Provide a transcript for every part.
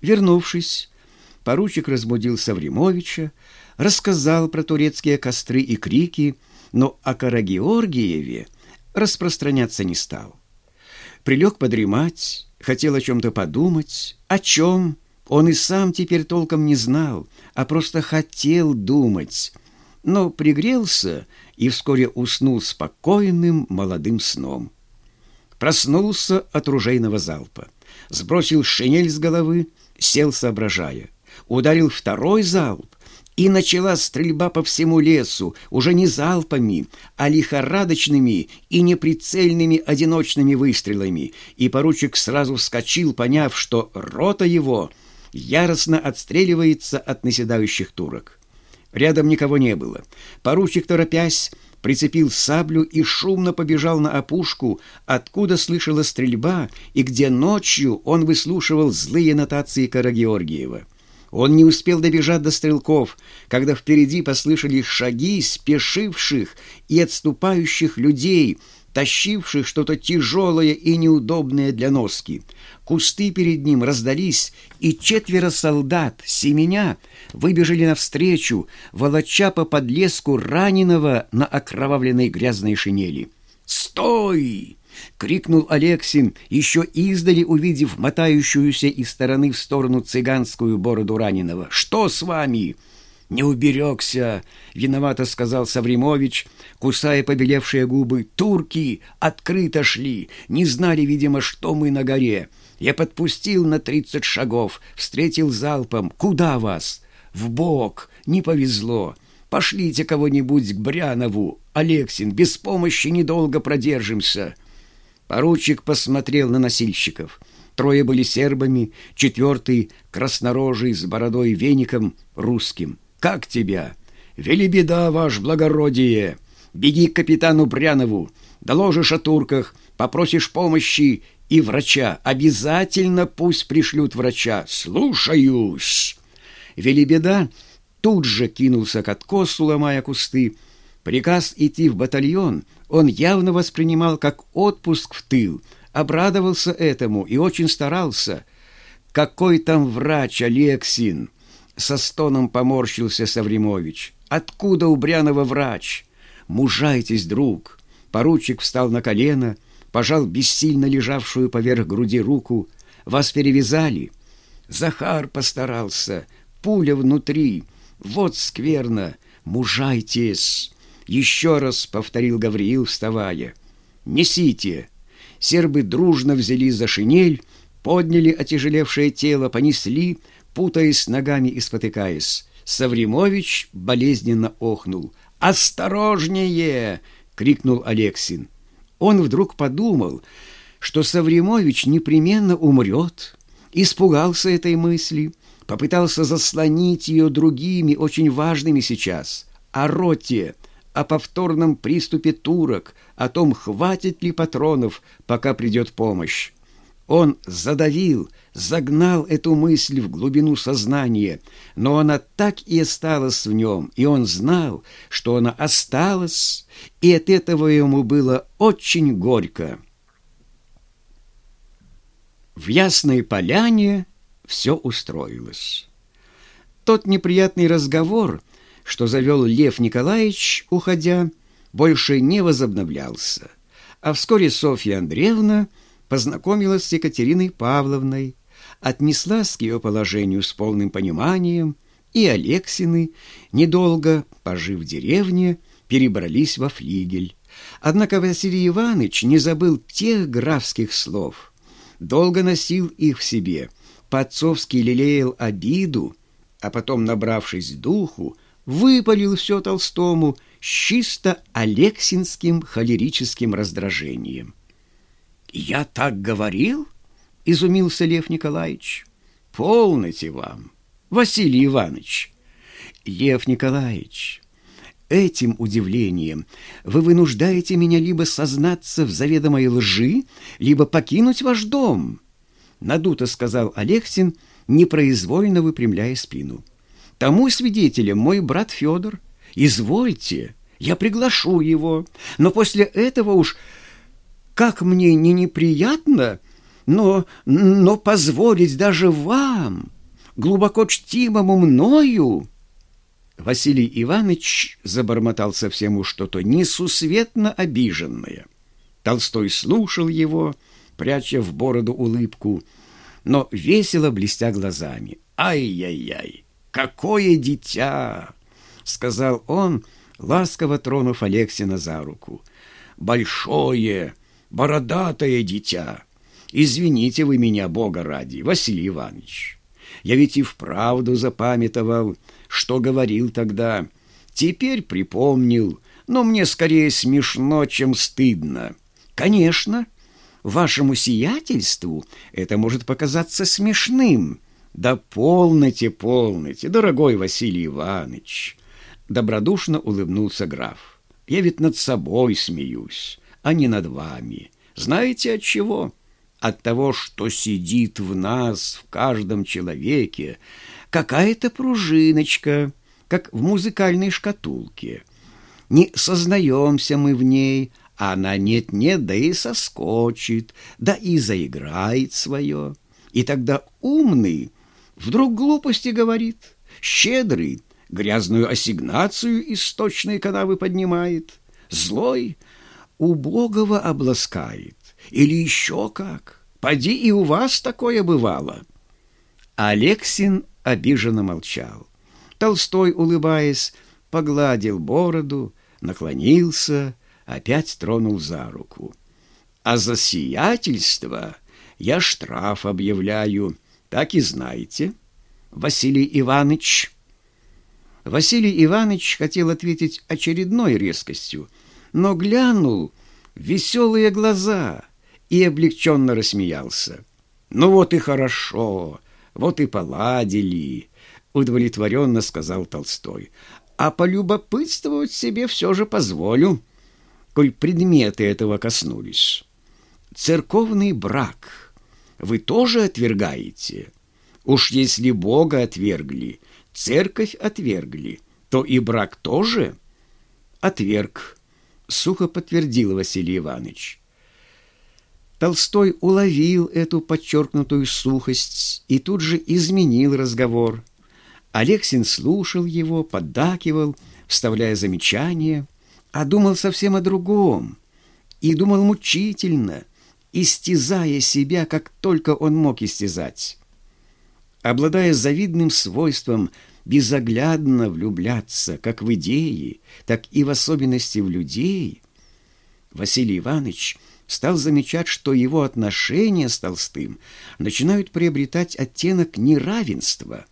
Вернувшись, поручик разбудил Савримовича, рассказал про турецкие костры и крики, но о Карагеоргиеве распространяться не стал. Прилег подремать, хотел о чем-то подумать, о чем он и сам теперь толком не знал, а просто хотел думать, но пригрелся и вскоре уснул спокойным молодым сном. Проснулся от ружейного залпа, сбросил шинель с головы, сел соображая. Ударил второй залп, и началась стрельба по всему лесу, уже не залпами, а лихорадочными и неприцельными одиночными выстрелами, и поручик сразу вскочил, поняв, что рота его яростно отстреливается от наседающих турок. Рядом никого не было. Поручик, торопясь, прицепил саблю и шумно побежал на опушку, откуда слышала стрельба и где ночью он выслушивал злые нотации Карагеоргиева. Он не успел добежать до стрелков, когда впереди послышались шаги спешивших и отступающих людей, тащивших что-то тяжелое и неудобное для носки. Кусты перед ним раздались, и четверо солдат, семеня, выбежали навстречу, волоча по подлеску раненого на окровавленной грязной шинели. «Стой!» — крикнул Алексин, еще издали увидев мотающуюся из стороны в сторону цыганскую бороду раненого. «Что с вами?» «Не уберегся!» — виновато сказал Савримович, кусая побелевшие губы. «Турки открыто шли, не знали, видимо, что мы на горе. Я подпустил на тридцать шагов, встретил залпом. Куда вас?» «В бок! Не повезло!» Пошлите кого-нибудь к Брянову. Алексин, без помощи недолго продержимся». Поручик посмотрел на носильщиков. Трое были сербами, четвертый — краснорожий с бородой веником русским. «Как тебя?» «Вели беда, ваш благородие! Беги к капитану Брянову, доложишь о турках, попросишь помощи и врача. Обязательно пусть пришлют врача. Слушаюсь!» Велибеда тут же кинулся к откосу, ломая кусты. Приказ идти в батальон — он явно воспринимал как отпуск в тыл, обрадовался этому и очень старался. «Какой там врач, Алексин?» Со стоном поморщился Савримович. «Откуда у Брянова врач?» «Мужайтесь, друг!» Поручик встал на колено, пожал бессильно лежавшую поверх груди руку. «Вас перевязали?» «Захар постарался. Пуля внутри. Вот скверно. Мужайтесь!» Еще раз повторил Гавриил, вставая. «Несите!» Сербы дружно взяли за шинель, подняли отяжелевшее тело, понесли, путаясь ногами и спотыкаясь. Савримович болезненно охнул. «Осторожнее!» — крикнул Алексин. Он вдруг подумал, что Савримович непременно умрет. Испугался этой мысли, попытался заслонить ее другими, очень важными сейчас. О роте, о повторном приступе турок, о том, хватит ли патронов, пока придет помощь. Он задавил, загнал эту мысль в глубину сознания, но она так и осталась в нем, и он знал, что она осталась, и от этого ему было очень горько. В Ясной Поляне все устроилось. Тот неприятный разговор — что завел Лев Николаевич, уходя, больше не возобновлялся. А вскоре Софья Андреевна познакомилась с Екатериной Павловной, отнеслась к ее положению с полным пониманием, и Алексины, недолго пожив в деревне, перебрались во флигель. Однако Василий Иванович не забыл тех графских слов, долго носил их в себе, по-отцовски лелеял обиду, а потом, набравшись духу, выпалил все Толстому с чисто алексинским холерическим раздражением. «Я так говорил?» — изумился Лев Николаевич. «Полноте вам, Василий Иванович!» «Лев Николаевич, этим удивлением вы вынуждаете меня либо сознаться в заведомой лжи, либо покинуть ваш дом», — надуто сказал Алексин, непроизвольно выпрямляя спину. Тому свидетелем мой брат Федор. Извольте, я приглашу его. Но после этого уж, как мне не неприятно, но, но позволить даже вам, глубоко чтимому мною, Василий Иванович забормотал совсем уж что-то несусветно обиженное. Толстой слушал его, пряча в бороду улыбку, но весело блестя глазами. «Ай-яй-яй! Какое дитя!» — сказал он, ласково тронув Алексина за руку. «Большое, бородатое дитя! Извините вы меня, Бога ради, Василий Иванович! Я ведь и вправду запамятовал, что говорил тогда. Теперь припомнил, но мне скорее смешно, чем стыдно. Конечно, вашему сиятельству это может показаться смешным. Да полноте, полноте, дорогой Василий Иванович. Добродушно улыбнулся граф. Я ведь над собой смеюсь, а не над вами. Знаете от чего? От того, что сидит в нас, в каждом человеке, какая-то пружиночка, как в музыкальной шкатулке. Не сознаемся мы в ней, а она нет-нет, да и соскочит, да и заиграет свое. И тогда умный вдруг глупости говорит, щедрый грязную ассигнацию из сточной канавы поднимает, злой убогого обласкает, или еще как. Поди и у вас такое бывало. Алексин обиженно молчал. Толстой, улыбаясь, погладил бороду, наклонился, опять тронул за руку. «А за сиятельство я штраф объявляю, так и знаете, Василий Иванович». Василий Иванович хотел ответить очередной резкостью, но глянул веселые глаза и облегченно рассмеялся. «Ну вот и хорошо!» Вот и поладили, удовлетворенно сказал Толстой. А полюбопытствовать себе все же позволю, коль предметы этого коснулись. Церковный брак вы тоже отвергаете? Уж если Бога отвергли, церковь отвергли, то и брак тоже? Отверг, сухо подтвердил Василий Иванович. Толстой уловил эту подчеркнутую сухость и тут же изменил разговор. Алексин слушал его, поддакивал, вставляя замечания, а думал совсем о другом. И думал мучительно, истязая себя, как только он мог истязать. Обладая завидным свойством безоглядно влюбляться как в идеи, так и в особенности в людей, Василий Иванович – стал замечать, что его отношения с Толстым начинают приобретать оттенок неравенства.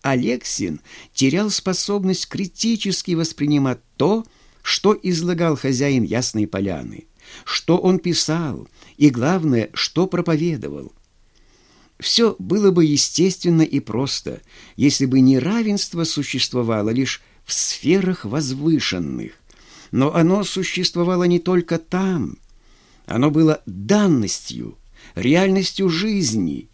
Алексин терял способность критически воспринимать то, что излагал хозяин Ясной Поляны, что он писал и, главное, что проповедовал. Все было бы естественно и просто, если бы неравенство существовало лишь в сферах возвышенных. Но оно существовало не только там – оно было данностью, реальностью жизни.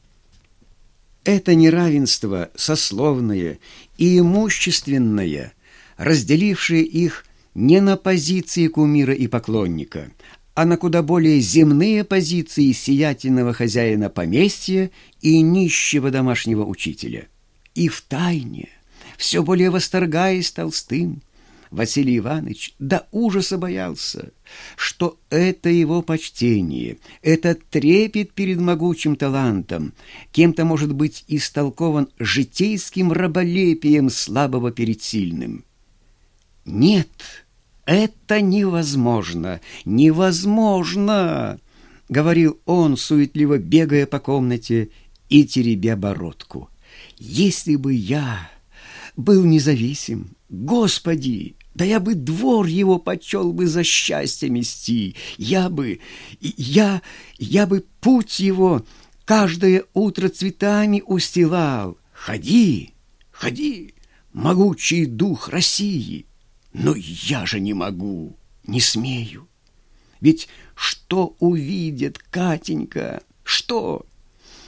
Это неравенство сословное и имущественное, разделившее их не на позиции кумира и поклонника, а на куда более земные позиции сиятельного хозяина поместья и нищего домашнего учителя. И в тайне, все более восторгаясь Толстым, Василий Иванович до ужаса боялся, что это его почтение, этот трепет перед могучим талантом кем-то может быть истолкован житейским раболепием слабого перед сильным. Нет, это невозможно, невозможно, говорил он, суетливо бегая по комнате и теребя бородку. Если бы я был независим, Господи, да я бы двор его почел бы за счастье мести. Я бы, я, я бы путь его каждое утро цветами устилал. Ходи, ходи, могучий дух России. Но я же не могу, не смею. Ведь что увидит Катенька? Что?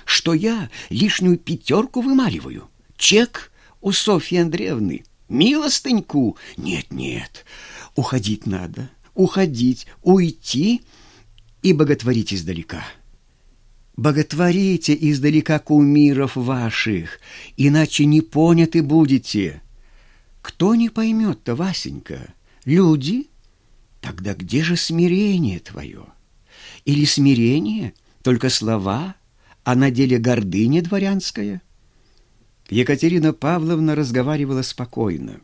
Что я лишнюю пятерку вымаливаю? Чек у Софьи Андреевны — Милостыньку? Нет, нет, уходить надо, уходить, уйти и боготворить издалека. Боготворите издалека кумиров ваших, иначе не поняты будете. Кто не поймет-то, Васенька? Люди? Тогда где же смирение твое? Или смирение, только слова, а на деле гордыня дворянская? Екатерина Павловна разговаривала спокойно.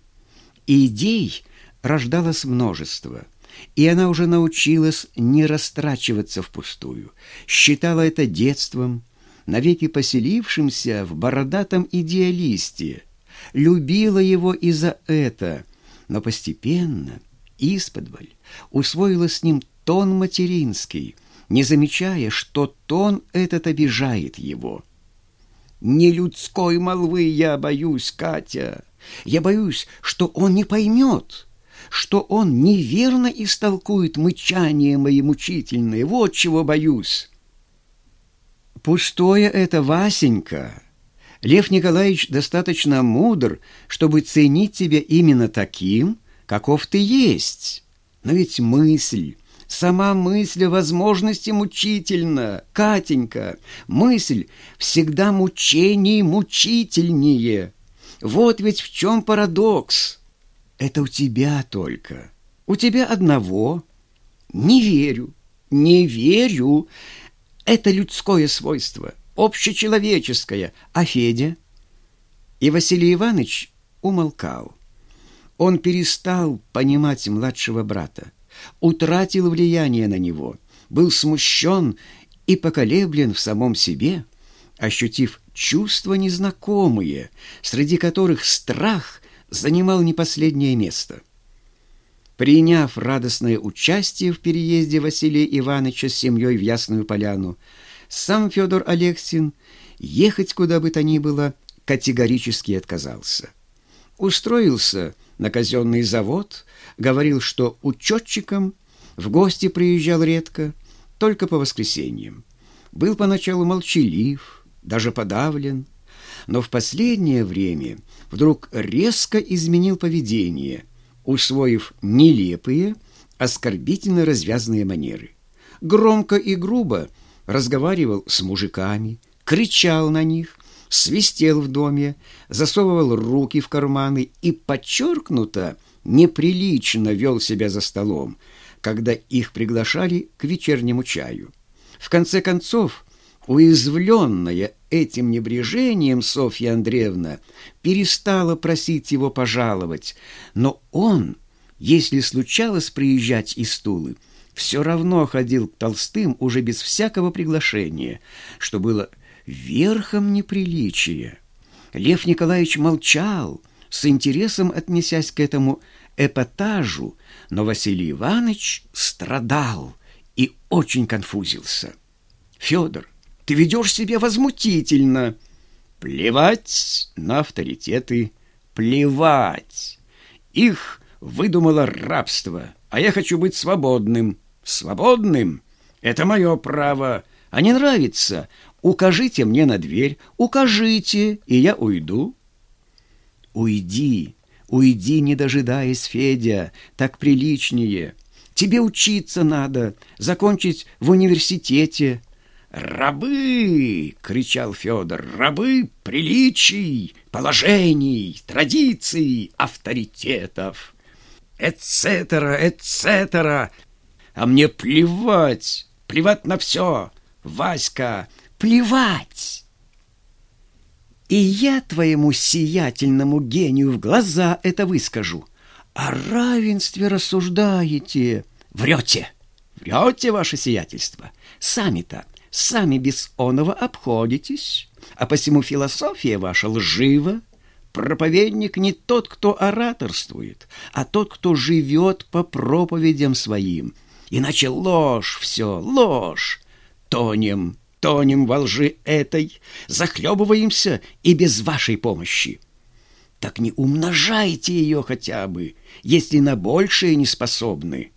Идей рождалось множество, и она уже научилась не растрачиваться впустую, считала это детством, навеки поселившимся в бородатом идеалисте, любила его и за это, но постепенно, исподволь, усвоила с ним тон материнский, не замечая, что тон этот обижает его. «Не людской молвы я боюсь, Катя!» Я боюсь, что он не поймет, что он неверно истолкует мычание мои мучительное. Вот чего боюсь. Пустое это, Васенька. Лев Николаевич достаточно мудр, чтобы ценить тебя именно таким, каков ты есть. Но ведь мысль, сама мысль о возможности мучительна. Катенька, мысль всегда мучений мучительнее. Вот ведь в чем парадокс. Это у тебя только. У тебя одного. Не верю. Не верю. Это людское свойство, общечеловеческое. А Федя? И Василий Иванович умолкал. Он перестал понимать младшего брата, утратил влияние на него, был смущен и поколеблен в самом себе, ощутив чувства незнакомые, среди которых страх занимал не последнее место. Приняв радостное участие в переезде Василия Ивановича с семьей в Ясную Поляну, сам Федор Алексин ехать куда бы то ни было категорически отказался. Устроился на казенный завод, говорил, что учетчиком в гости приезжал редко, только по воскресеньям. Был поначалу молчалив, даже подавлен, но в последнее время вдруг резко изменил поведение, усвоив нелепые, оскорбительно развязные манеры. Громко и грубо разговаривал с мужиками, кричал на них, свистел в доме, засовывал руки в карманы и подчеркнуто неприлично вел себя за столом, когда их приглашали к вечернему чаю. В конце концов, Уязвленная этим небрежением Софья Андреевна перестала просить его пожаловать, но он, если случалось приезжать из Тулы, все равно ходил к Толстым уже без всякого приглашения, что было верхом неприличия. Лев Николаевич молчал, с интересом отнесясь к этому эпатажу, но Василий Иванович страдал и очень конфузился. Федор, ты ведешь себя возмутительно. Плевать на авторитеты, плевать. Их выдумало рабство, а я хочу быть свободным. Свободным — это мое право. А не нравится — укажите мне на дверь, укажите, и я уйду. Уйди, уйди, не дожидаясь, Федя, так приличнее. Тебе учиться надо, закончить в университете. «Рабы!» — кричал Федор. «Рабы приличий, положений, традиций, авторитетов, эцетера, эцетера. А мне плевать, плевать на все, Васька, плевать!» И я твоему сиятельному гению в глаза это выскажу. О равенстве рассуждаете. Врете, врете, ваше сиятельство. Сами-то сами без оного обходитесь, а посему философия ваша лжива. Проповедник не тот, кто ораторствует, а тот, кто живет по проповедям своим. Иначе ложь все, ложь. Тонем, тонем во лжи этой, захлебываемся и без вашей помощи. Так не умножайте ее хотя бы, если на большее не способны.